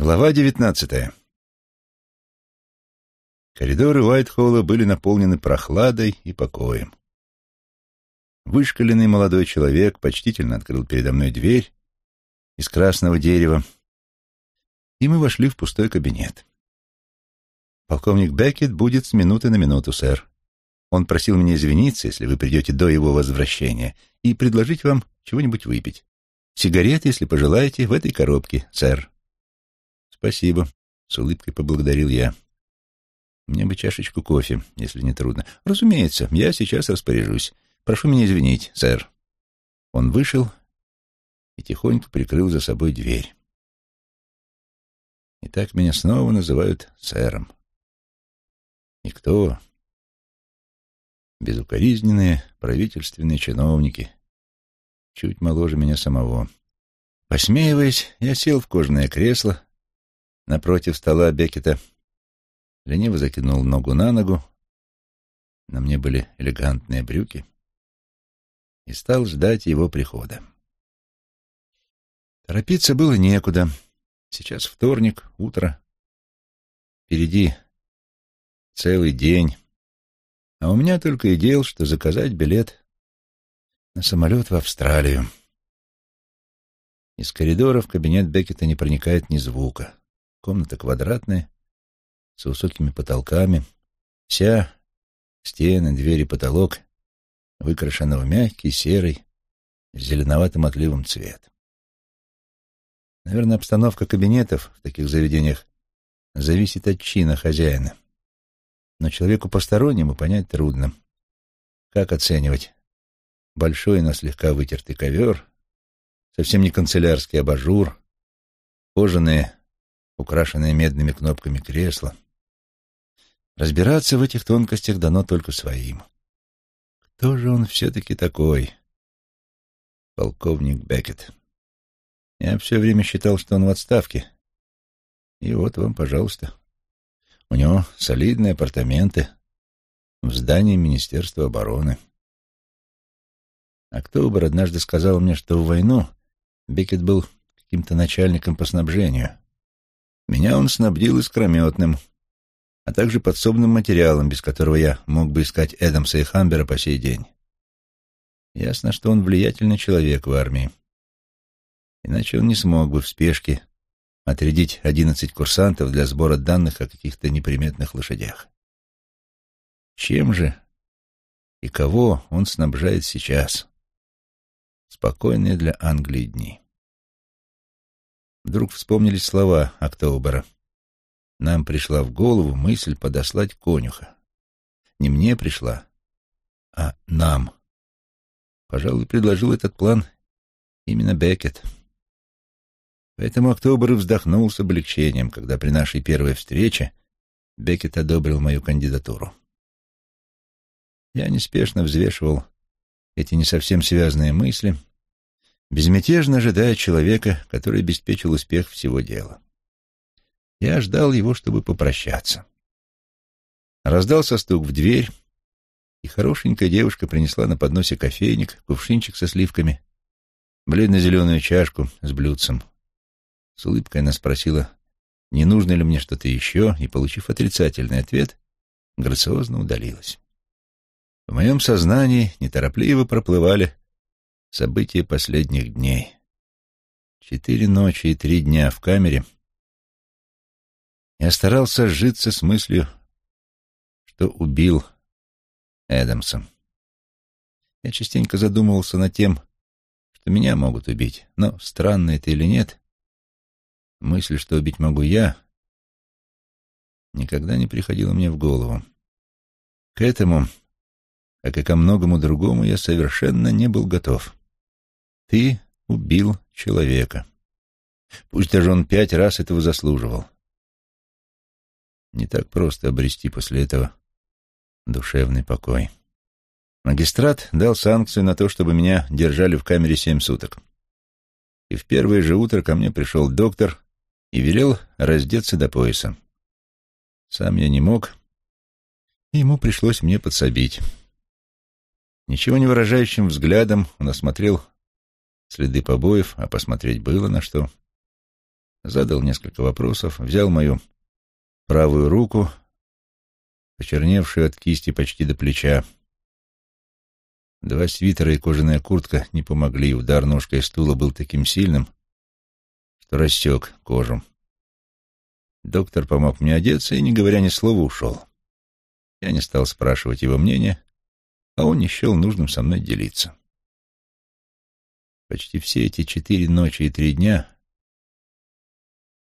Глава девятнадцатая. Коридоры Уайтхолла были наполнены прохладой и покоем. Вышкаленный молодой человек почтительно открыл передо мной дверь из красного дерева, и мы вошли в пустой кабинет. «Полковник Беккет будет с минуты на минуту, сэр. Он просил меня извиниться, если вы придете до его возвращения, и предложить вам чего-нибудь выпить. Сигареты, если пожелаете, в этой коробке, сэр». «Спасибо», — с улыбкой поблагодарил я. «Мне бы чашечку кофе, если не трудно». «Разумеется, я сейчас распоряжусь. Прошу меня извинить, сэр». Он вышел и тихонько прикрыл за собой дверь. И так меня снова называют сэром. И кто? Безукоризненные правительственные чиновники, чуть моложе меня самого. Посмеиваясь, я сел в кожаное кресло, напротив стола Бекета, лениво закинул ногу на ногу, на мне были элегантные брюки, и стал ждать его прихода. Торопиться было некуда. Сейчас вторник, утро. Впереди целый день. А у меня только и дел, что заказать билет на самолет в Австралию. Из коридора в кабинет Беккета не проникает ни звука. Комната квадратная, с высокими потолками. Вся, стены, двери, потолок, выкрашена в мягкий, серый, с зеленоватым отливом цвет. Наверное, обстановка кабинетов в таких заведениях зависит от чина хозяина. Но человеку постороннему понять трудно. Как оценивать большой, но слегка вытертый ковер, совсем не канцелярский абажур, кожаные украшенные медными кнопками кресла. Разбираться в этих тонкостях дано только своим. Кто же он все-таки такой? Полковник Беккет. Я все время считал, что он в отставке. И вот вам, пожалуйста. У него солидные апартаменты в здании Министерства обороны. Октобер однажды сказал мне, что в войну Беккет был каким-то начальником по снабжению. Меня он снабдил искрометным, а также подсобным материалом, без которого я мог бы искать Эдамса и Хамбера по сей день. Ясно, что он влиятельный человек в армии. Иначе он не смог бы в спешке отрядить одиннадцать курсантов для сбора данных о каких-то неприметных лошадях. Чем же и кого он снабжает сейчас? Спокойные для Англии дни. Вдруг вспомнились слова Октобера. Нам пришла в голову мысль подослать конюха. Не мне пришла, а нам. Пожалуй, предложил этот план именно Беккет. Поэтому Октобер вздохнул с облегчением, когда при нашей первой встрече Беккет одобрил мою кандидатуру. Я неспешно взвешивал эти не совсем связанные мысли — безмятежно ожидая человека, который обеспечил успех всего дела. Я ждал его, чтобы попрощаться. Раздался стук в дверь, и хорошенькая девушка принесла на подносе кофейник, кувшинчик со сливками, бледно-зеленую чашку с блюдцем. С улыбкой она спросила, не нужно ли мне что-то еще, и, получив отрицательный ответ, грациозно удалилась. В моем сознании неторопливо проплывали События последних дней. Четыре ночи и три дня в камере. Я старался сжиться с мыслью, что убил Эдамса. Я частенько задумывался над тем, что меня могут убить, но, странно это или нет, мысль, что убить могу я, никогда не приходила мне в голову. К этому, как и ко многому другому, я совершенно не был готов. Ты убил человека. Пусть даже он пять раз этого заслуживал. Не так просто обрести после этого душевный покой. Магистрат дал санкцию на то, чтобы меня держали в камере семь суток. И в первое же утро ко мне пришел доктор и велел раздеться до пояса. Сам я не мог, и ему пришлось мне подсобить. Ничего не выражающим взглядом он осмотрел следы побоев, а посмотреть было на что. задал несколько вопросов, взял мою правую руку, почерневшую от кисти почти до плеча. Два свитера и кожаная куртка не помогли, удар ножкой стула был таким сильным, что рассек кожу. Доктор помог мне одеться и, не говоря ни слова, ушел. Я не стал спрашивать его мнения, а он не счел нужным со мной делиться. Почти все эти четыре ночи и три дня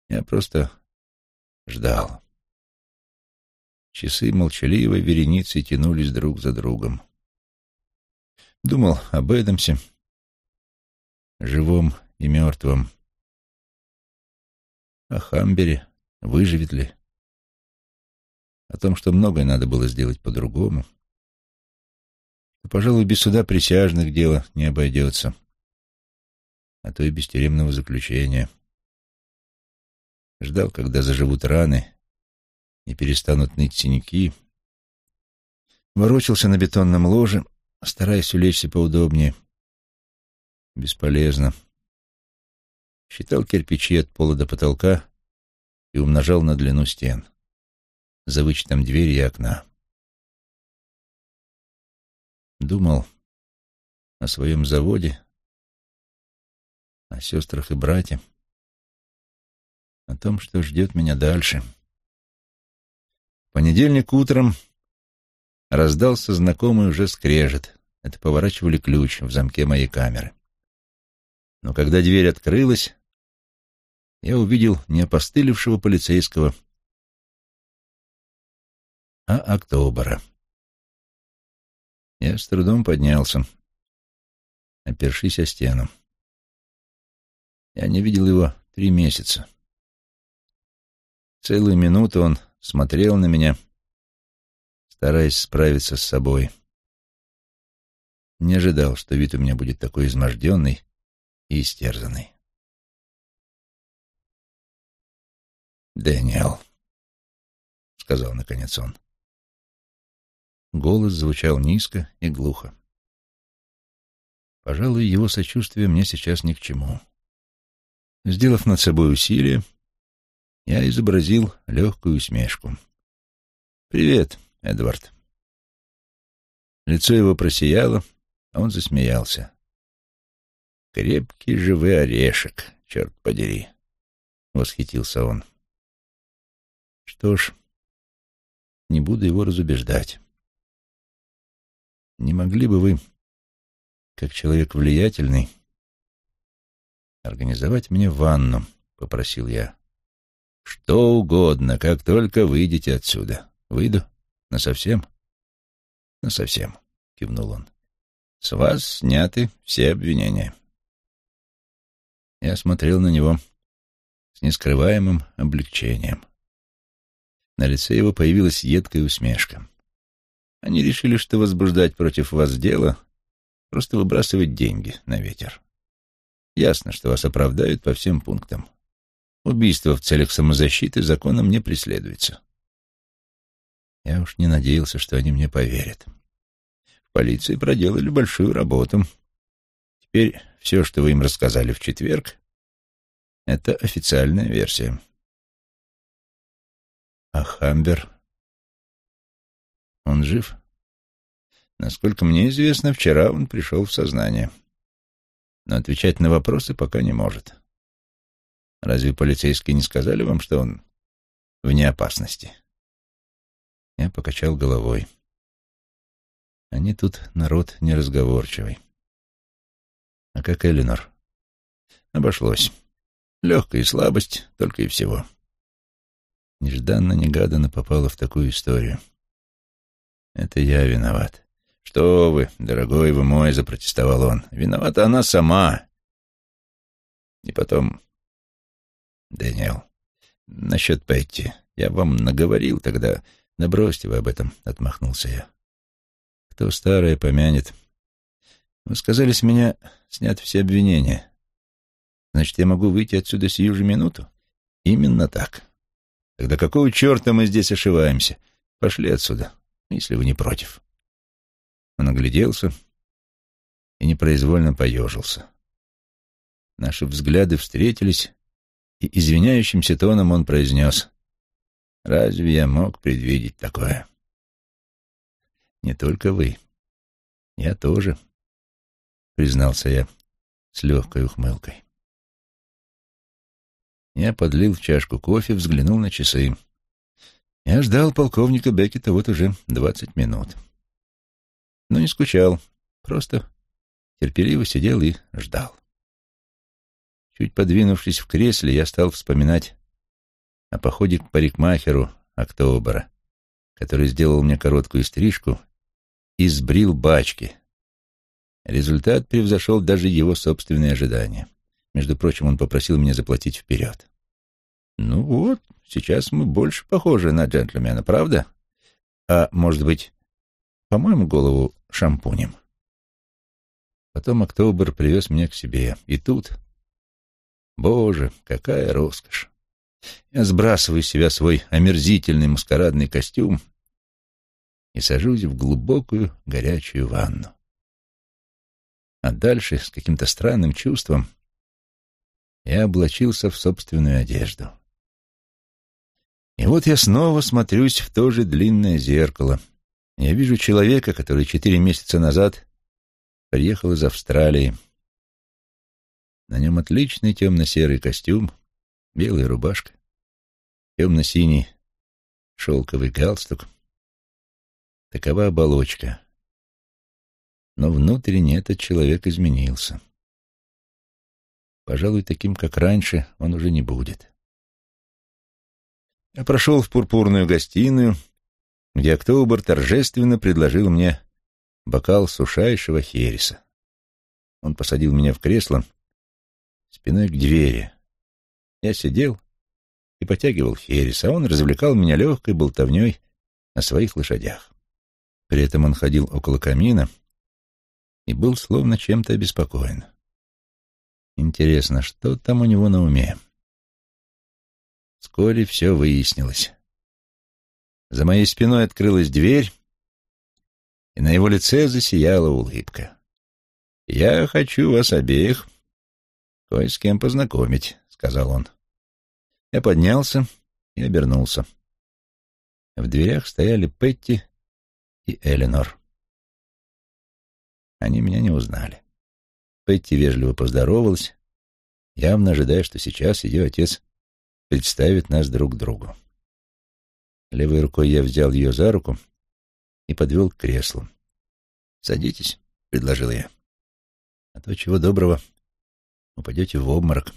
я просто ждал. Часы молчаливой вереницей тянулись друг за другом. Думал об Эдамсе, живом и мертвом, о Хамбере, выживет ли, о том, что многое надо было сделать по-другому — пожалуй, без суда присяжных дело не обойдется, а то и без тюремного заключения. Ждал, когда заживут раны и перестанут ныть синяки. Ворочался на бетонном ложе, стараясь улечься поудобнее. Бесполезно. Считал кирпичи от пола до потолка и умножал на длину стен, за вычетом двери и окна. Думал о своем заводе, о сестрах и брате, о том, что ждет меня дальше. В понедельник утром раздался знакомый уже скрежет. Это поворачивали ключ в замке моей камеры. Но когда дверь открылась, я увидел не опостылевшего полицейского, а Октобера. Я с трудом поднялся, опершись о стену. Я не видел его три месяца. Целую минуту он смотрел на меня, стараясь справиться с собой. Не ожидал, что вид у меня будет такой изможденный и истерзанный. «Дэниел», — сказал наконец он. Голос звучал низко и глухо. Пожалуй, его сочувствие мне сейчас ни к чему. Сделав над собой усилие, я изобразил легкую усмешку. «Привет, Эдвард». Лицо его просияло, а он засмеялся. «Крепкий живый орешек, черт подери!» — восхитился он. «Что ж, не буду его разубеждать. Не могли бы вы, как человек влиятельный, организовать мне ванну, — попросил я. — Что угодно, как только выйдете отсюда. Выйду? Насовсем? — Насовсем, — кивнул он. — С вас сняты все обвинения. Я смотрел на него с нескрываемым облегчением. На лице его появилась едкая усмешка. Они решили, что возбуждать против вас дело — просто выбрасывать деньги на ветер. Ясно, что вас оправдают по всем пунктам. Убийство в целях самозащиты законом не преследуется. Я уж не надеялся, что они мне поверят. В полиции проделали большую работу. Теперь все, что вы им рассказали в четверг, — это официальная версия. А Хамбер он жив? Насколько мне известно, вчера он пришел в сознание. Но отвечать на вопросы пока не может. Разве полицейские не сказали вам, что он вне опасности? Я покачал головой. Они тут народ неразговорчивый. А как Элинор? Обошлось. Легкая слабость, только и всего. Нежданно-негаданно попала в такую историю. Это я виноват. Что вы, дорогой вы мой, запротестовал он. Виновата она сама. И потом... Дэниел, насчет Петти. Я вам наговорил тогда. Да бросьте вы об этом, отмахнулся я. Кто старое помянет. Вы сказали, с меня снят все обвинения. Значит, я могу выйти отсюда сию же минуту? Именно так. Тогда какого черта мы здесь ошиваемся? Пошли отсюда если вы не против. Он огляделся и непроизвольно поежился. Наши взгляды встретились, И извиняющимся тоном он произнес, «Разве я мог предвидеть такое?» «Не только вы. Я тоже», — признался я с легкой ухмылкой. Я подлил в чашку кофе, взглянул на часы. Я ждал полковника Беккета вот уже двадцать минут. Но не скучал, просто терпеливо сидел и ждал. Чуть подвинувшись в кресле, я стал вспоминать о походе к парикмахеру Октобера, который сделал мне короткую стрижку и сбрил бачки. Результат превзошел даже его собственные ожидания. Между прочим, он попросил меня заплатить вперед. Ну вот, сейчас мы больше похожи на джентльмена, правда? А может быть, по-моему, голову шампунем? Потом Октобер привез меня к себе, и тут... Боже, какая роскошь! Я сбрасываю с себя свой омерзительный маскарадный костюм и сажусь в глубокую горячую ванну. А дальше, с каким-то странным чувством, я облачился в собственную одежду. И вот я снова смотрюсь в то же длинное зеркало. Я вижу человека, который четыре месяца назад приехал из Австралии. На нем отличный темно-серый костюм, белая рубашка, темно-синий шелковый галстук. Такова оболочка. Но внутренне этот человек изменился. Пожалуй, таким, как раньше, он уже не будет. Я прошел в пурпурную гостиную, где Октобер торжественно предложил мне бокал сушайшего хереса. Он посадил меня в кресло спиной к двери. Я сидел и потягивал херес, а он развлекал меня легкой болтовней на своих лошадях. При этом он ходил около камина и был словно чем-то обеспокоен. Интересно, что там у него на уме? Вскоре все выяснилось. За моей спиной открылась дверь, и на его лице засияла улыбка. «Я хочу вас обеих кое с кем познакомить», — сказал он. Я поднялся и обернулся. В дверях стояли Петти и Эленор. Они меня не узнали. Петти вежливо поздоровалась, явно ожидая, что сейчас ее отец представит нас друг другу. Левой рукой я взял ее за руку и подвел к креслу. «Садитесь», — предложил я. «А то чего доброго, упадете в обморок».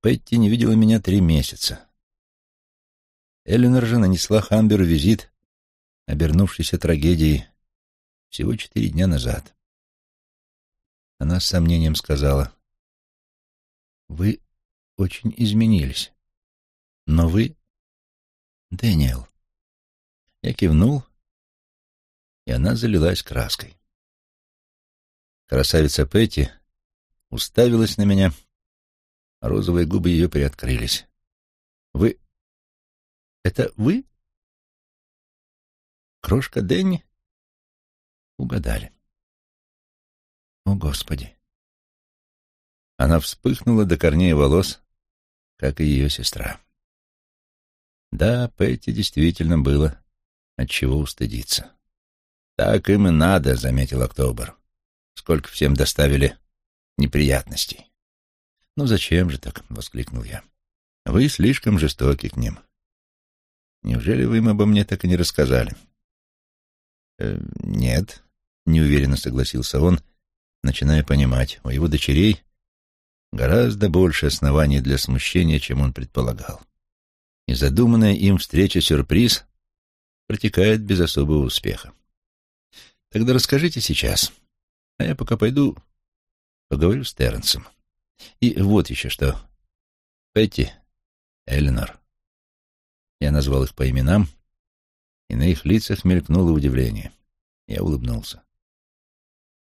Петти не видела меня три месяца. Эленор же нанесла Хамберу визит, обернувшийся трагедией, всего четыре дня назад. Она с сомнением сказала, «Вы очень изменились. Но вы... Дэниел. Я кивнул, и она залилась краской. Красавица Петти уставилась на меня, а розовые губы ее приоткрылись. «Вы... это вы?» «Крошка Дэнни?» Угадали. «О, Господи!» Она вспыхнула до корней волос, как и ее сестра. Да, Петти действительно было от чего устыдиться. «Так им и надо», — заметил Октобер. «Сколько всем доставили неприятностей». «Ну зачем же так?» — воскликнул я. «Вы слишком жестоки к ним. Неужели вы им обо мне так и не рассказали?» «Э, «Нет», — неуверенно согласился он, начиная понимать, у его дочерей гораздо больше оснований для смущения, чем он предполагал. И задуманная им встреча-сюрприз протекает без особого успеха. Тогда расскажите сейчас, а я пока пойду поговорю с Терренсом. И вот еще что. Петти, Эленор. Я назвал их по именам, и на их лицах мелькнуло удивление. Я улыбнулся.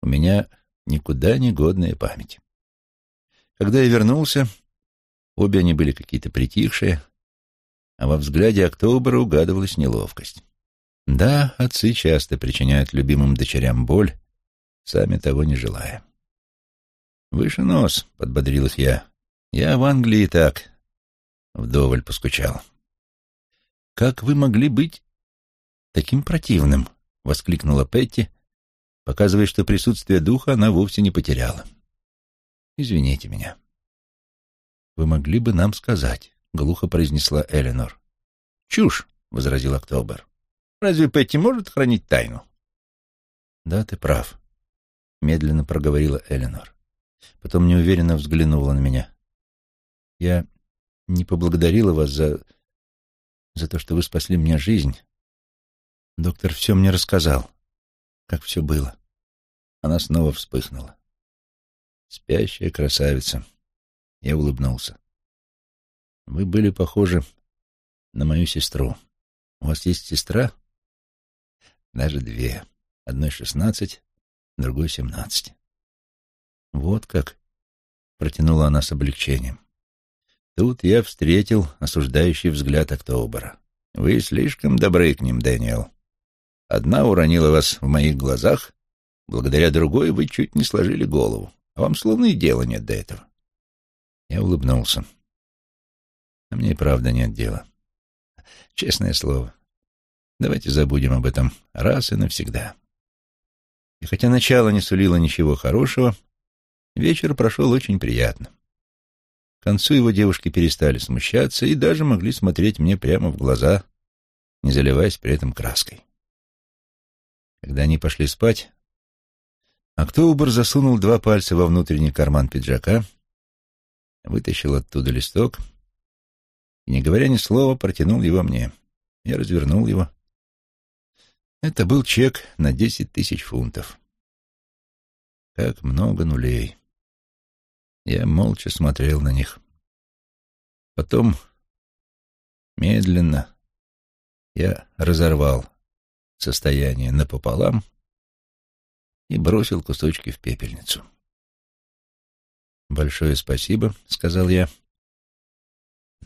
У меня никуда не годная память. Когда я вернулся, обе они были какие-то притихшие, а во взгляде Октобера угадывалась неловкость. Да, отцы часто причиняют любимым дочерям боль, сами того не желая. «Выше нос», — подбодрил их я. Я в Англии и так вдоволь поскучал. «Как вы могли быть таким противным?» — воскликнула Петти, показывая, что присутствие духа она вовсе не потеряла. «Извините меня». «Вы могли бы нам сказать», — глухо произнесла Эленор. «Чушь», — возразил Октобер. «Разве Петти может хранить тайну?» «Да, ты прав», — медленно проговорила Эленор. Потом неуверенно взглянула на меня. «Я не поблагодарила вас за... за то, что вы спасли мне жизнь. Доктор все мне рассказал, как все было». Она снова вспыхнула. «Спящая красавица». Я улыбнулся. «Вы были похожи на мою сестру. У вас есть сестра?» «Даже две. Одной шестнадцать, другой семнадцать». «Вот как», — протянула она с облегчением. Тут я встретил осуждающий взгляд Октобера. «Вы слишком добры к ним, Дэниел. Одна уронила вас в моих глазах, благодаря другой вы чуть не сложили голову, а вам словно и дела нет до этого». Я улыбнулся. А мне и правда нет дела. Честное слово. Давайте забудем об этом раз и навсегда. И хотя начало не сулило ничего хорошего, вечер прошел очень приятно. К концу его девушки перестали смущаться и даже могли смотреть мне прямо в глаза, не заливаясь при этом краской. Когда они пошли спать, Октобер засунул два пальца во внутренний карман пиджака, вытащил оттуда листок и, не говоря ни слова, протянул его мне. Я развернул его. Это был чек на десять тысяч фунтов. Как много нулей. Я молча смотрел на них. Потом, медленно, я разорвал состояние напополам и бросил кусочки в пепельницу. «Большое спасибо», — сказал я, —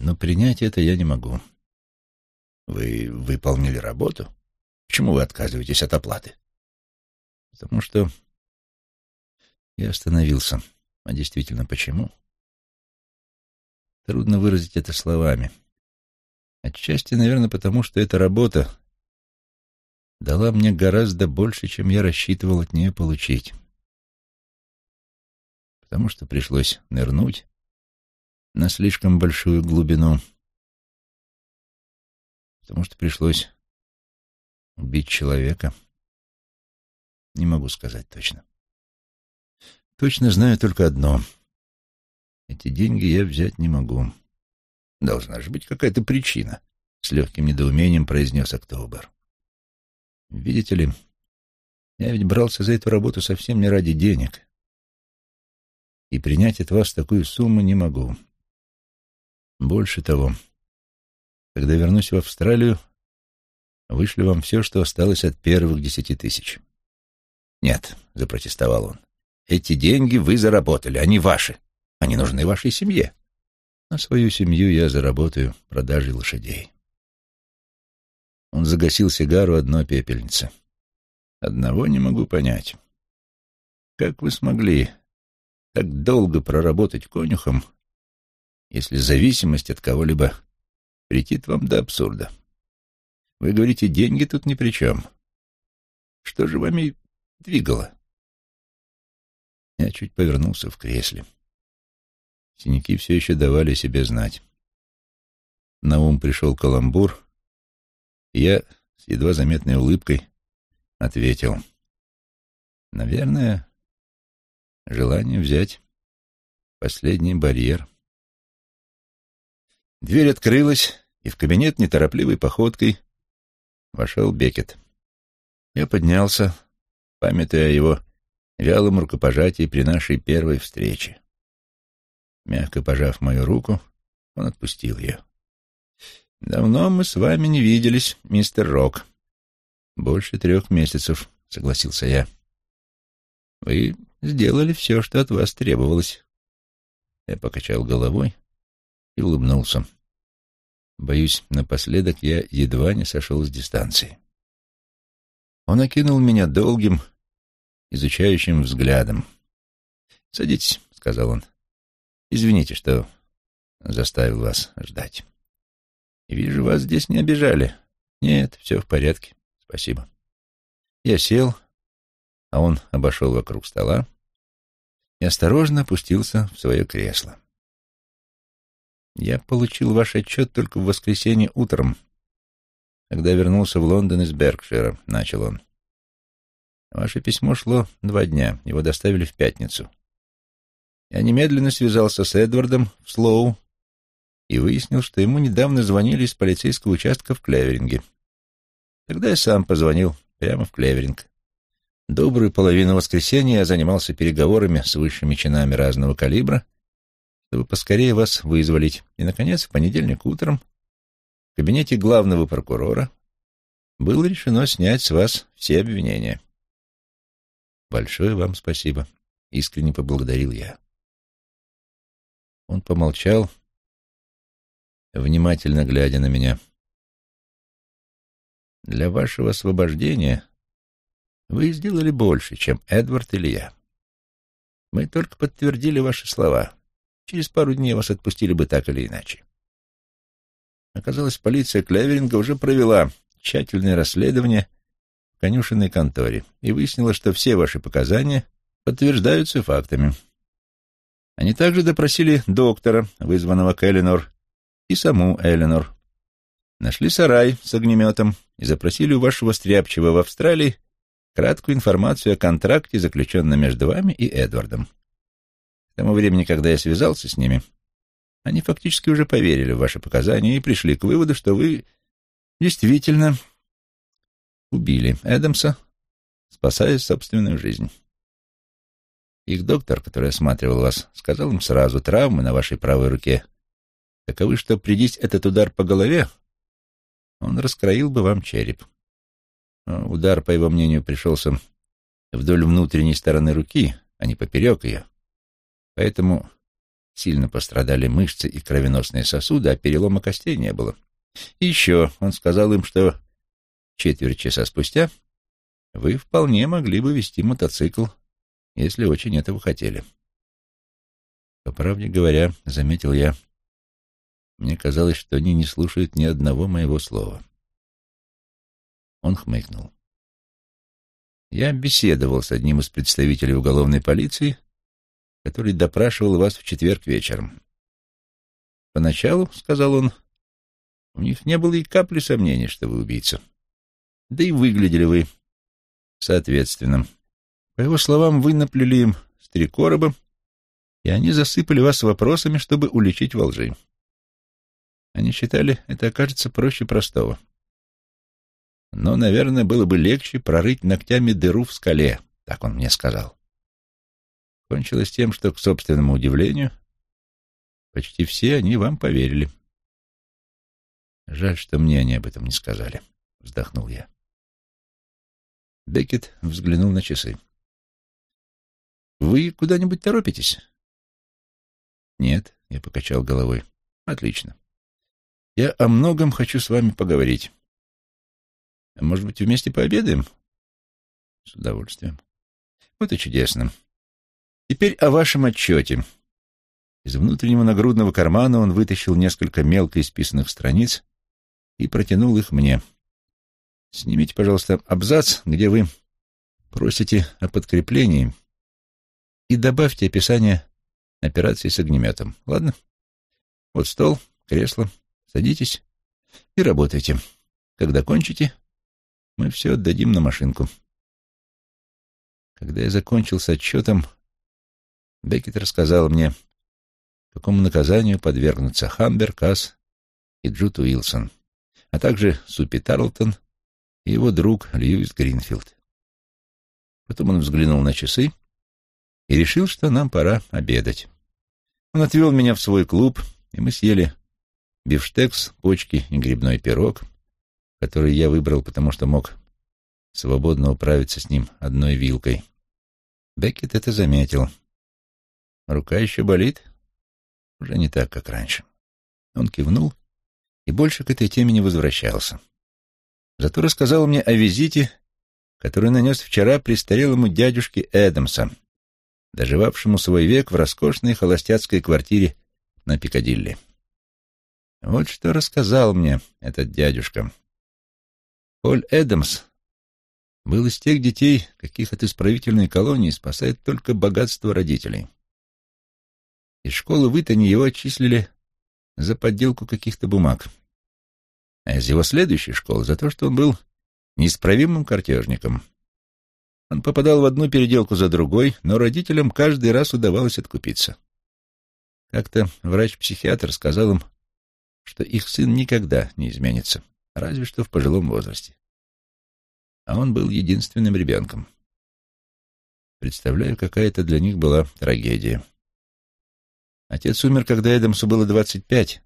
«но принять это я не могу». «Вы выполнили работу? Почему вы отказываетесь от оплаты?» «Потому что я остановился. А действительно, почему? Трудно выразить это словами. Отчасти, наверное, потому что эта работа дала мне гораздо больше, чем я рассчитывал от нее получить. Потому что пришлось нырнуть на слишком большую глубину. Потому что пришлось убить человека. Не могу сказать точно. Точно знаю только одно. Эти деньги я взять не могу. Должна же быть какая-то причина, — с легким недоумением произнес Октобер. Видите ли, я ведь брался за эту работу совсем не ради денег. И принять от вас такую сумму не могу. Больше того, когда вернусь в Австралию, вышлю вам все, что осталось от первых десяти тысяч. Нет, — запротестовал он, эти деньги вы заработали, они ваши. Они нужны вашей семье. На свою семью я заработаю продажей лошадей. Он загасил сигару одной пепельницы. Одного не могу понять. Как вы смогли так долго проработать конюхом, если зависимость от кого-либо претит вам до абсурда? Вы говорите, деньги тут ни при чем. Что же вами двигало? Я чуть повернулся в кресле. Синяки все еще давали себе знать. На ум пришел каламбур, и я с едва заметной улыбкой ответил. Наверное, желание взять последний барьер. Дверь открылась, и в кабинет неторопливой походкой вошел Бекет. Я поднялся, памятуя о его вялом рукопожатии при нашей первой встрече. Мягко пожав мою руку, он отпустил ее. «Давно мы с вами не виделись, мистер Рок». «Больше трех месяцев», — согласился я. «Вы сделали все, что от вас требовалось». Я покачал головой и улыбнулся. Боюсь, напоследок я едва не сошел с дистанции. Он окинул меня долгим, изучающим взглядом. «Садитесь», — сказал он. Извините, что заставил вас ждать. вижу, вас здесь не обижали. Нет, все в порядке. Спасибо. Я сел, а он обошел вокруг стола и осторожно опустился в свое кресло. Я получил ваш отчет только в воскресенье утром, когда вернулся в Лондон из Беркшира, — начал он. Ваше письмо шло два дня, его доставили в пятницу. Я немедленно связался с Эдвардом в Слоу и выяснил, что ему недавно звонили из полицейского участка в Клеверинге. Тогда я сам позвонил прямо в Клеверинг. Добрую половину воскресенья я занимался переговорами с высшими чинами разного калибра, чтобы поскорее вас вызволить. И, наконец, в понедельник утром в кабинете главного прокурора было решено снять с вас все обвинения. Большое вам спасибо. Искренне поблагодарил я. Он помолчал, внимательно глядя на меня. Для вашего освобождения вы сделали больше, чем Эдвард или я. Мы только подтвердили ваши слова. Через пару дней вас отпустили бы так или иначе. Оказалось, полиция Клеверинга уже провела тщательное расследование в конюшенной конторе и выяснила, что все ваши показания подтверждаются фактами. Они также допросили доктора, вызванного к Эленор, и саму Эленор. Нашли сарай с огнеметом и запросили у вашего стряпчего в Австралии краткую информацию о контракте, заключенном между вами и Эдвардом. К тому времени, когда я связался с ними, они фактически уже поверили в ваши показания и пришли к выводу, что вы действительно убили Эдамса, спасая собственную жизнь. Их доктор, который осматривал вас, сказал им сразу, травмы на вашей правой руке таковы, что придись этот удар по голове, он раскроил бы вам череп. Удар, по его мнению, пришелся вдоль внутренней стороны руки, а не поперек ее. Поэтому сильно пострадали мышцы и кровеносные сосуды, а перелома костей не было. И еще он сказал им, что четверть часа спустя вы вполне могли бы вести мотоцикл, если очень этого хотели. По правде говоря, заметил я, мне казалось, что они не слушают ни одного моего слова. Он хмыкнул. Я беседовал с одним из представителей уголовной полиции, который допрашивал вас в четверг вечером. Поначалу, — сказал он, — у них не было и капли сомнений, что вы убийца. Да и выглядели вы соответственно. По его словам, вы наплели им с три короба, и они засыпали вас вопросами, чтобы уличить во лжи. Они считали, это окажется проще простого. Но, наверное, было бы легче прорыть ногтями дыру в скале, так он мне сказал. Кончилось тем, что, к собственному удивлению, почти все они вам поверили. Жаль, что мне они об этом не сказали, — вздохнул я. Беккет взглянул на часы. «Вы куда-нибудь торопитесь?» «Нет», — я покачал головой. «Отлично. Я о многом хочу с вами поговорить. Может быть, вместе пообедаем? С удовольствием. Вот и чудесно. Теперь о вашем отчете. Из внутреннего нагрудного кармана он вытащил несколько мелко исписанных страниц и протянул их мне. Снимите, пожалуйста, абзац, где вы просите о подкреплении, и добавьте описание операции с огнеметом. Ладно? Вот стол, кресло. Садитесь и работайте. Когда кончите, мы все отдадим на машинку. Когда я закончил с отчетом, Беккет рассказал мне, какому наказанию подвергнутся Хамбер, Касс и Джут Уилсон, а также Супи Тарлтон и его друг Льюис Гринфилд. Потом он взглянул на часы и решил, что нам пора обедать. Он отвел меня в свой клуб, и мы съели бифштекс, почки и грибной пирог, который я выбрал, потому что мог свободно управиться с ним одной вилкой. Беккет это заметил. Рука еще болит? Уже не так, как раньше. Он кивнул и больше к этой теме не возвращался. Зато рассказал мне о визите, который нанес вчера престарелому дядюшке Эдамса, доживавшему свой век в роскошной холостяцкой квартире на Пикадилли. Вот что рассказал мне этот дядюшка. Поль Эдамс был из тех детей, каких от исправительной колонии спасает только богатство родителей. Из школы в Итоне его отчислили за подделку каких-то бумаг, а из его следующей школы за то, что он был неисправимым картежником. Он попадал в одну переделку за другой, но родителям каждый раз удавалось откупиться. Как-то врач-психиатр сказал им, что их сын никогда не изменится, разве что в пожилом возрасте. А он был единственным ребенком. Представляю, какая это для них была трагедия. Отец умер, когда Эдамсу было двадцать пять,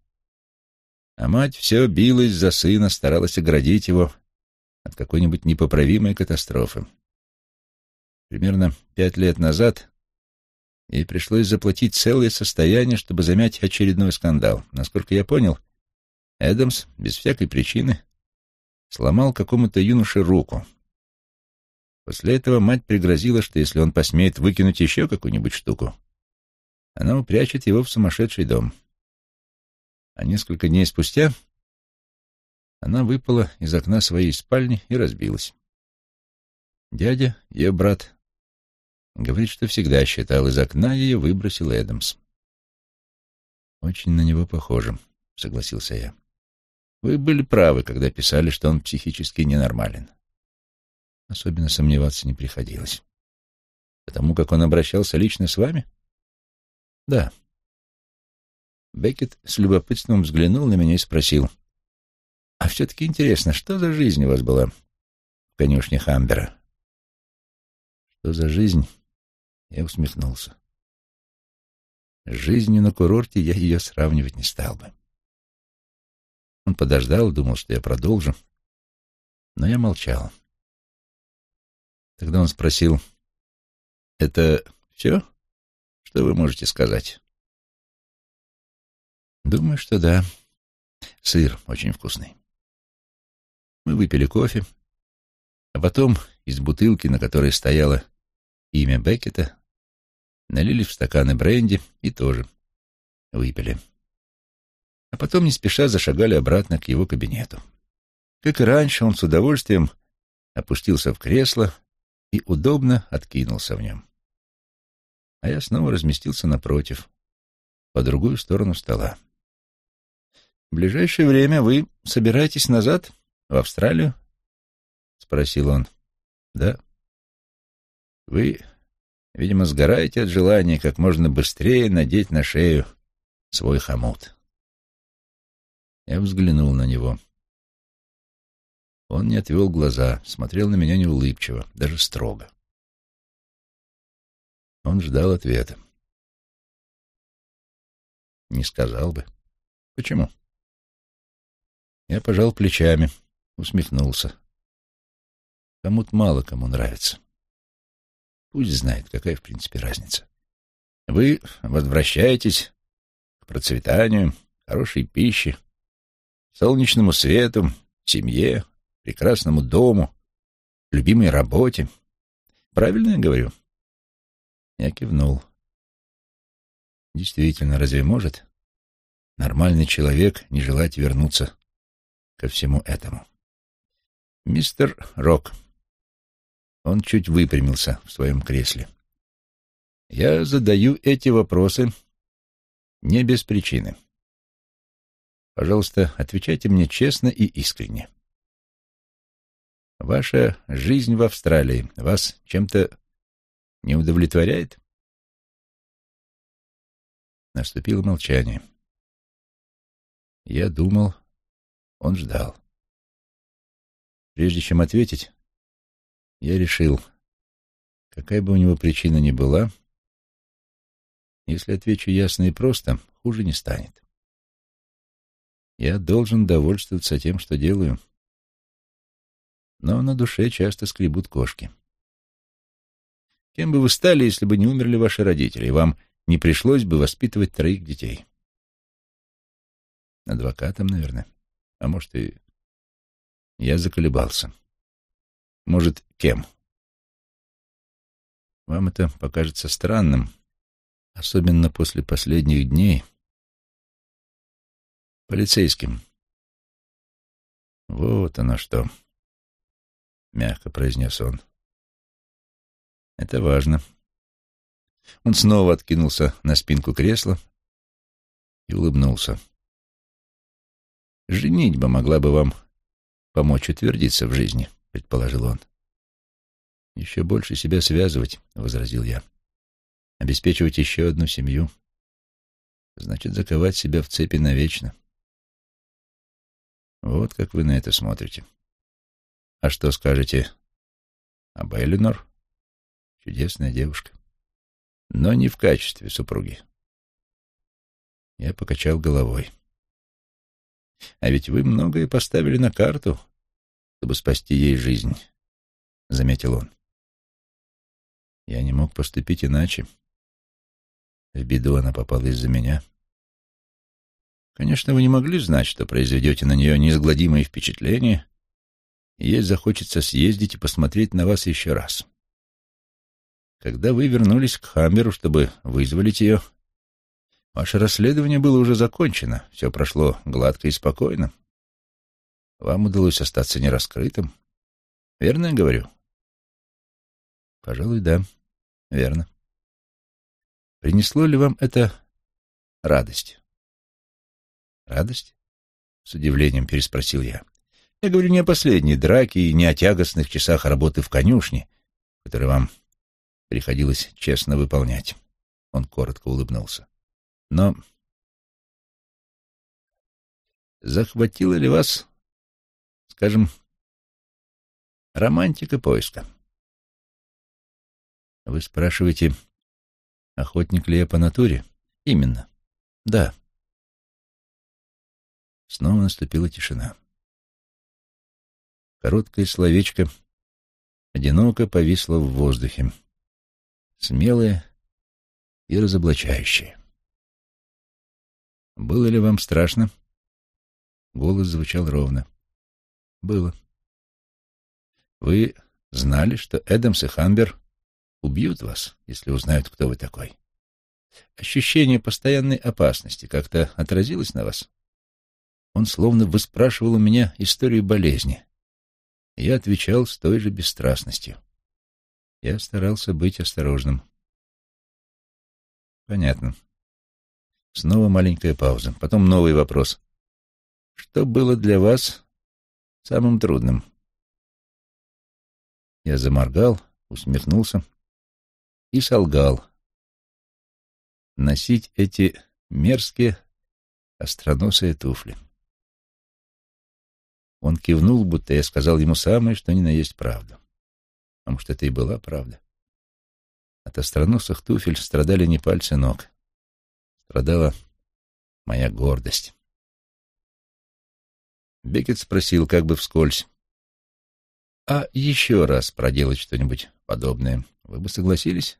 а мать все билась за сына, старалась оградить его от какой-нибудь непоправимой катастрофы. Примерно пять лет назад ей пришлось заплатить целое состояние, чтобы замять очередной скандал. Насколько я понял, Эдамс без всякой причины сломал какому-то юноше руку. После этого мать пригрозила, что если он посмеет выкинуть еще какую-нибудь штуку, она упрячет его в сумасшедший дом. А несколько дней спустя она выпала из окна своей спальни и разбилась. Дядя, ее брат, говорит, что всегда считал, из окна ее выбросил Эдамс. «Очень на него похоже», — согласился я. «Вы были правы, когда писали, что он психически ненормален. Особенно сомневаться не приходилось. Потому как он обращался лично с вами?» «Да». Беккет с любопытством взглянул на меня и спросил. «А все-таки интересно, что за жизнь у вас была в конюшне Хамбера?» «Что за жизнь?» Я усмехнулся. С жизнью на курорте я ее сравнивать не стал бы. Он подождал, думал, что я продолжу, но я молчал. Тогда он спросил, «Это все, что вы можете сказать?» Думаю, что да. Сыр очень вкусный. Мы выпили кофе, а потом из бутылки, на которой стояло имя Беккета, налили в стаканы бренди и тоже выпили. А потом не спеша зашагали обратно к его кабинету. Как и раньше, он с удовольствием опустился в кресло и удобно откинулся в нем. А я снова разместился напротив, по другую сторону стола. «В ближайшее время вы собираетесь назад, в Австралию?» — спросил он. «Да». «Вы, видимо, сгораете от желания как можно быстрее надеть на шею свой хомут». Я взглянул на него. Он не отвел глаза, смотрел на меня неулыбчиво, даже строго. Он ждал ответа. Не сказал бы. Почему? Я пожал плечами, усмехнулся. Кому-то мало кому нравится. Пусть знает, какая в принципе разница. Вы возвращаетесь к процветанию, хорошей пище, солнечному свету, семье, прекрасному дому, любимой работе. Правильно я говорю? Я кивнул. Действительно, разве может нормальный человек не желать вернуться ко всему этому. Мистер Рок. Он чуть выпрямился в своем кресле. Я задаю эти вопросы не без причины. Пожалуйста, отвечайте мне честно и искренне. Ваша жизнь в Австралии вас чем-то не удовлетворяет? Наступило молчание. Я думал, он ждал. Прежде чем ответить, я решил, какая бы у него причина ни была, если отвечу ясно и просто, хуже не станет. Я должен довольствоваться тем, что делаю. Но на душе часто скребут кошки. Кем бы вы стали, если бы не умерли ваши родители, и вам не пришлось бы воспитывать троих детей? Адвокатом, наверное. А может, и... Я заколебался. Может, кем? Вам это покажется странным, особенно после последних дней. Полицейским. Вот оно что, — мягко произнес он. Это важно. Он снова откинулся на спинку кресла и улыбнулся. «Женитьба могла бы вам помочь утвердиться в жизни», — предположил он. «Еще больше себя связывать», — возразил я. «Обеспечивать еще одну семью. Значит, заковать себя в цепи навечно». Вот как вы на это смотрите. А что скажете об Эленор? Чудесная девушка. Но не в качестве супруги. Я покачал головой. А ведь вы многое поставили на карту, чтобы спасти ей жизнь, — заметил он. Я не мог поступить иначе. В беду она попала из-за меня. Конечно, вы не могли знать, что произведете на нее неизгладимое впечатление, и ей захочется съездить и посмотреть на вас еще раз. Когда вы вернулись к Хаммеру, чтобы вызволить ее, ваше расследование было уже закончено, все прошло гладко и спокойно. Вам удалось остаться нераскрытым. Верно я говорю? Пожалуй, да, верно. Принесло ли вам это радость? Радость? С удивлением переспросил я. Я говорю не о последней драке и не о тягостных часах работы в конюшне, которые вам приходилось честно выполнять. Он коротко улыбнулся. Но захватила ли вас, скажем, романтика поиска? Вы спрашиваете, охотник ли я по натуре? Именно. Да. Снова наступила тишина. Короткое словечко одиноко повисло в воздухе, смелое и разоблачающее. «Было ли вам страшно?» Голос звучал ровно. «Было». «Вы знали, что Эдамс и Хамбер убьют вас, если узнают, кто вы такой?» Ощущение постоянной опасности как-то отразилось на вас? Он словно выспрашивал у меня историю болезни. Я отвечал с той же бесстрастностью. Я старался быть осторожным. Понятно. Снова маленькая пауза. Потом новый вопрос. Что было для вас самым трудным? Я заморгал, усмехнулся и солгал. Носить эти мерзкие остроносые туфли. Он кивнул, будто я сказал ему самое, что ни на есть правду. А может, это и была правда. От остроносых туфель страдали не пальцы ног. Страдала моя гордость. Бекет спросил, как бы вскользь. «А еще раз проделать что-нибудь подобное, вы бы согласились?»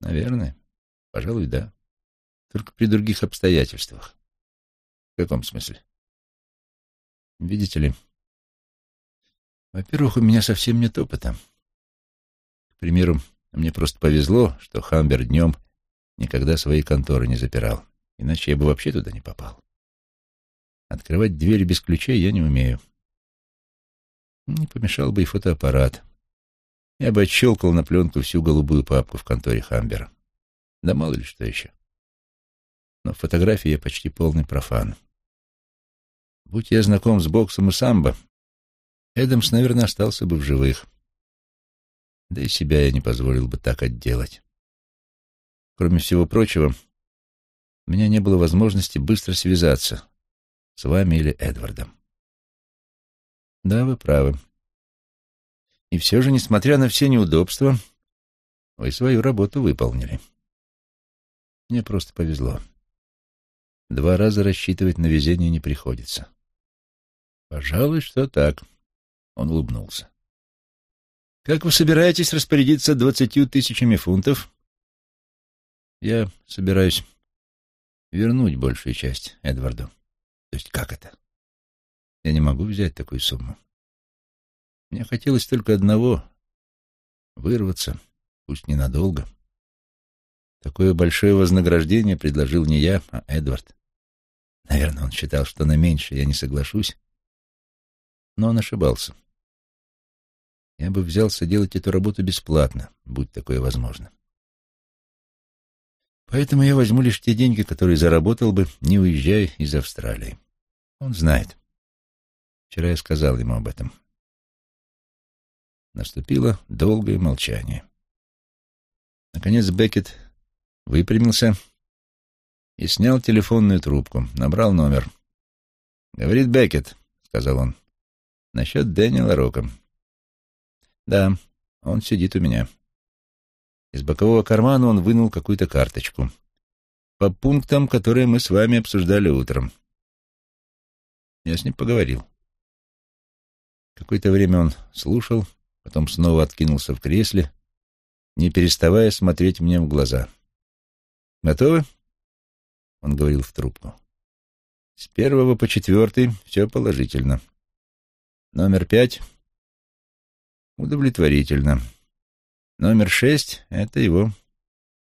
«Наверное. Пожалуй, да. Только при других обстоятельствах». «В каком смысле?» Видите ли, во-первых, у меня совсем нет опыта. К примеру, мне просто повезло, что Хамбер днем никогда свои конторы не запирал, иначе я бы вообще туда не попал. Открывать двери без ключей я не умею. Не помешал бы и фотоаппарат. Я бы отщелкал на пленку всю голубую папку в конторе Хамбера. Да мало ли что еще. Но в фотографии я почти полный профан. Будь я знаком с боксом и самбо, Эдамс, наверное, остался бы в живых. Да и себя я не позволил бы так отделать. Кроме всего прочего, у меня не было возможности быстро связаться с вами или Эдвардом. Да, вы правы. И все же, несмотря на все неудобства, вы свою работу выполнили. Мне просто повезло. Два раза рассчитывать на везение не приходится. Пожалуй, что так. Он улыбнулся. Как вы собираетесь распорядиться двадцатью тысячами фунтов? Я собираюсь вернуть большую часть Эдварду. То есть как это? Я не могу взять такую сумму. Мне хотелось только одного вырваться, пусть ненадолго. Такое большое вознаграждение предложил не я, а Эдвард. Наверное, он считал, что на меньше я не соглашусь. Но он ошибался. Я бы взялся делать эту работу бесплатно, будь такое возможно. Поэтому я возьму лишь те деньги, которые заработал бы, не уезжая из Австралии. Он знает. Вчера я сказал ему об этом. Наступило долгое молчание. Наконец Беккет выпрямился и снял телефонную трубку, набрал номер. «Говорит Беккет», — сказал он, — «насчет Дэниела Рока». «Да, он сидит у меня». Из бокового кармана он вынул какую-то карточку. «По пунктам, которые мы с вами обсуждали утром». Я с ним поговорил. Какое-то время он слушал, потом снова откинулся в кресле, не переставая смотреть мне в глаза. «Готовы?» — он говорил в трубку. «С первого по четвертый все положительно. Номер пять — удовлетворительно. Номер шесть — это его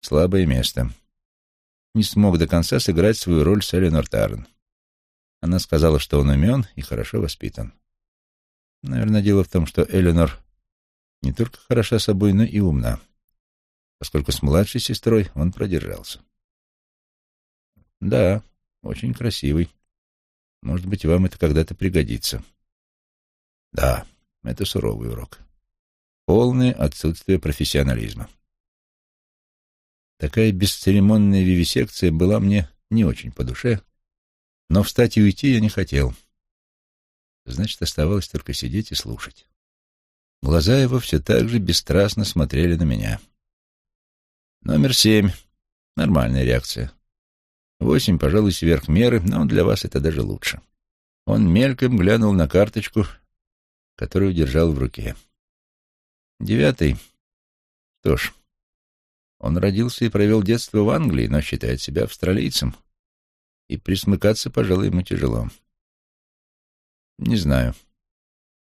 слабое место. Не смог до конца сыграть свою роль Эленор Тарн. Она сказала, что он умен и хорошо воспитан. Наверное, дело в том, что Эленор не только хороша собой, но и умна, поскольку с младшей сестрой он продержался. Да, очень красивый. Может быть, вам это когда-то пригодится. Да, это суровый урок. Полное отсутствие профессионализма. Такая бесцеремонная вивисекция была мне не очень по душе, но встать и уйти я не хотел. Значит, оставалось только сидеть и слушать. Глаза его все так же бесстрастно смотрели на меня. Номер семь. Нормальная реакция. Восемь, пожалуй, сверх меры, но для вас это даже лучше. Он мельком глянул на карточку, которую держал в руке. Девятый. Что ж, он родился и провел детство в Англии, но считает себя австралийцем. И присмыкаться, пожалуй, ему тяжело. Не знаю.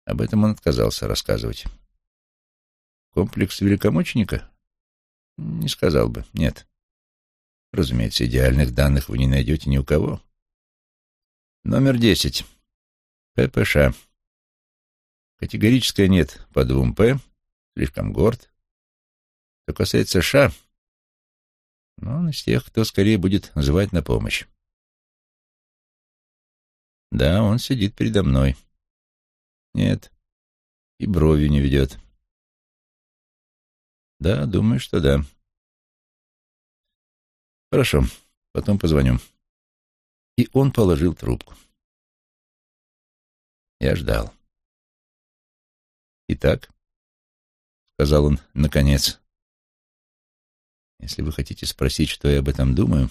Об этом он отказался рассказывать. Комплекс великомученика? Не сказал бы, нет. Разумеется, идеальных данных вы не найдете ни у кого. Номер десять. ППШ. Категорическое нет по двум «П», слишком горд. Что касается «Ш», ну, он из тех, кто скорее будет звать на помощь. Да, он сидит передо мной. Нет, и бровью не ведет. Да, думаю, что да. Хорошо, потом позвоню. И он положил трубку. Я ждал. «Итак», — сказал он наконец, — «если вы хотите спросить, что я об этом думаю,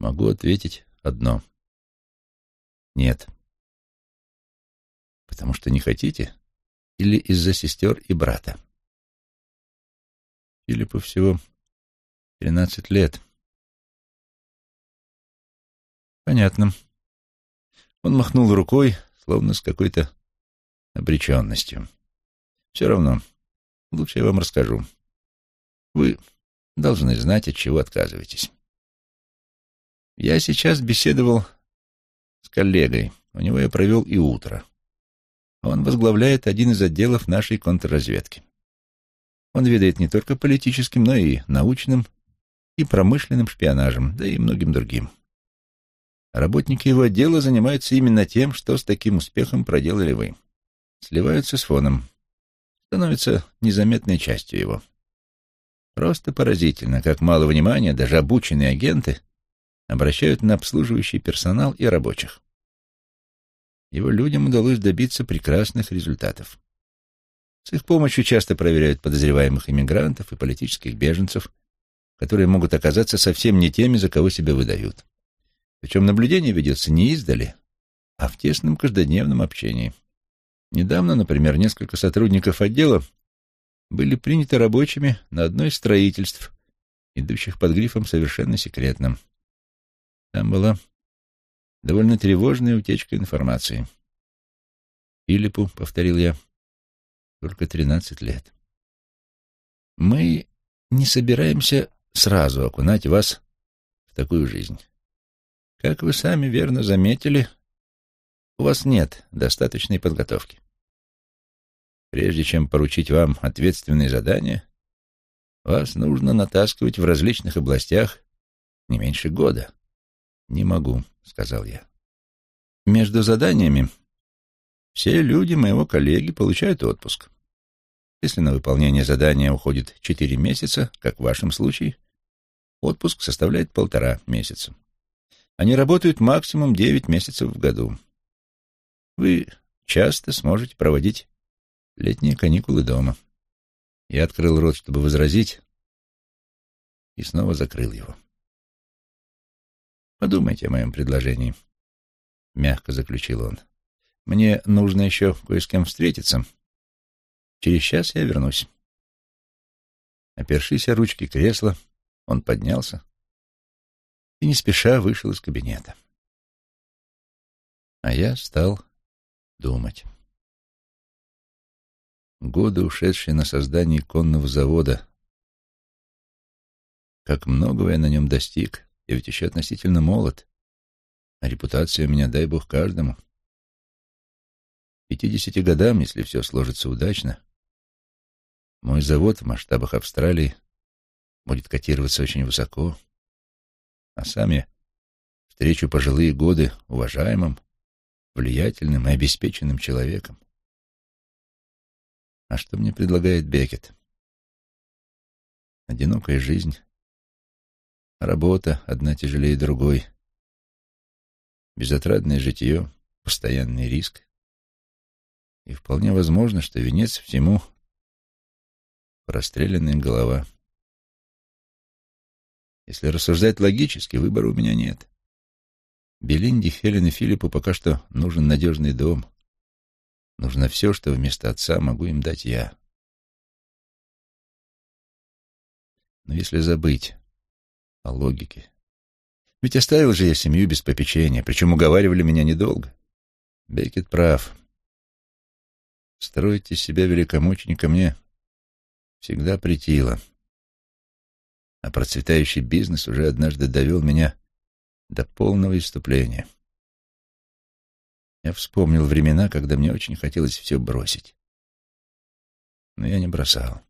могу ответить одно. Нет. Потому что не хотите? Или из-за сестер и брата? Филиппу всего тринадцать лет. Понятно. Он махнул рукой, словно с какой-то обреченностью. Все равно, лучше я вам расскажу. Вы должны знать, от чего отказываетесь. Я сейчас беседовал с коллегой. У него я провел и утро. Он возглавляет один из отделов нашей контрразведки. Он ведает не только политическим, но и научным, и промышленным шпионажем, да и многим другим. Работники его отдела занимаются именно тем, что с таким успехом проделали вы. Сливаются с фоном, становятся незаметной частью его. Просто поразительно, как мало внимания даже обученные агенты обращают на обслуживающий персонал и рабочих. Его людям удалось добиться прекрасных результатов. С их помощью часто проверяют подозреваемых иммигрантов и политических беженцев, которые могут оказаться совсем не теми, за кого себя выдают. Причем наблюдение ведется не издали, а в тесном каждодневном общении. Недавно, например, несколько сотрудников отдела были приняты рабочими на одно из строительств, идущих под грифом «совершенно секретно». Там была довольно тревожная утечка информации. «Филиппу», — повторил я. Только тринадцать лет. Мы не собираемся сразу окунать вас в такую жизнь. Как вы сами верно заметили, у вас нет достаточной подготовки. Прежде чем поручить вам ответственные задания, вас нужно натаскивать в различных областях не меньше года. Не могу, сказал я. Между заданиями все люди моего коллеги получают отпуск. Если на выполнение задания уходит четыре месяца, как в вашем случае, отпуск составляет полтора месяца. Они работают максимум девять месяцев в году. Вы часто сможете проводить летние каникулы дома. Я открыл рот, чтобы возразить, и снова закрыл его. Подумайте о моем предложении, — мягко заключил он. Мне нужно еще кое с кем встретиться. Через час я вернусь. Опершись о ручки кресла, он поднялся и не спеша вышел из кабинета. А я стал думать. Годы, ушедшие на создание конного завода, как многого я на нем достиг, я ведь еще относительно молод, а репутация у меня, дай бог, каждому. Пятидесяти годам, если все сложится удачно, мой завод в масштабах Австралии будет котироваться очень высоко, а сами встречу пожилые годы уважаемым, влиятельным и обеспеченным человеком. А что мне предлагает Бекет? Одинокая жизнь, работа одна тяжелее другой, безотрадное житье, постоянный риск. И вполне возможно, что венец всему — простреленная голова — если рассуждать логически, выбора у меня нет. Белинде, Хелен и Филиппу пока что нужен надежный дом. Нужно все, что вместо отца могу им дать я. Но если забыть о логике... Ведь оставил же я семью без попечения, причем уговаривали меня недолго. Бекет прав. Строить из себя великомученика мне всегда притило а процветающий бизнес уже однажды довел меня до полного иступления. Я вспомнил времена, когда мне очень хотелось все бросить. Но я не бросал.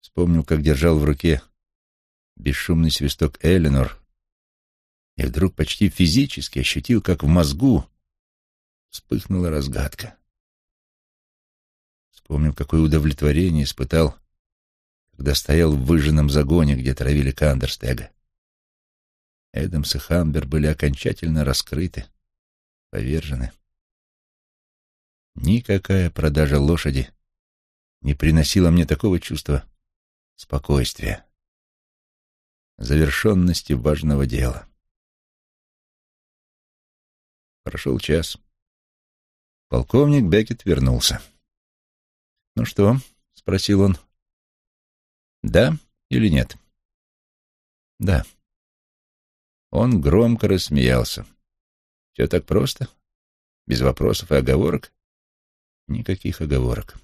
Вспомнил, как держал в руке бесшумный свисток Эленор, и вдруг почти физически ощутил, как в мозгу вспыхнула разгадка. Вспомнил, какое удовлетворение испытал, когда стоял в выжженном загоне, где травили Кандерстега. Эдамс и Хамбер были окончательно раскрыты, повержены. Никакая продажа лошади не приносила мне такого чувства спокойствия, завершенности важного дела. Прошел час. Полковник Беккет вернулся. «Ну что?» — спросил он. Да или нет? Да. Он громко рассмеялся. Все так просто? Без вопросов и оговорок? Никаких оговорок.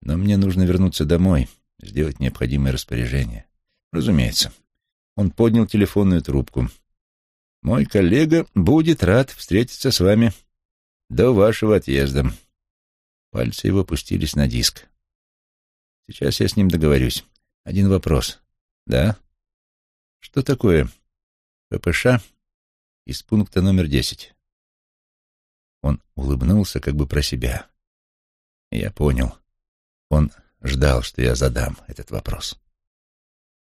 Но мне нужно вернуться домой, сделать необходимое распоряжение. Разумеется. Он поднял телефонную трубку. Мой коллега будет рад встретиться с вами до вашего отъезда. Пальцы его опустились на диск. Сейчас я с ним договорюсь. Один вопрос. Да? Что такое ППШ из пункта номер десять? Он улыбнулся как бы про себя. Я понял. Он ждал, что я задам этот вопрос.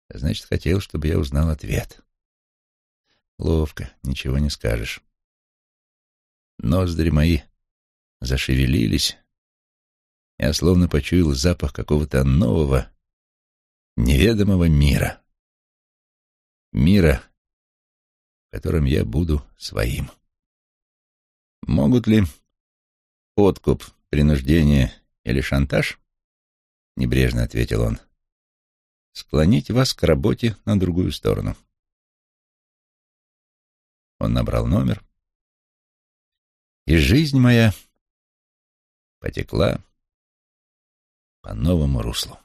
Значит, хотел, чтобы я узнал ответ. Ловко, ничего не скажешь. Ноздри мои зашевелились, я словно почуял запах какого-то нового, неведомого мира. Мира, в котором я буду своим. Могут ли откуп, принуждение или шантаж, небрежно ответил он, склонить вас к работе на другую сторону? Он набрал номер, и жизнь моя потекла по новому руслу.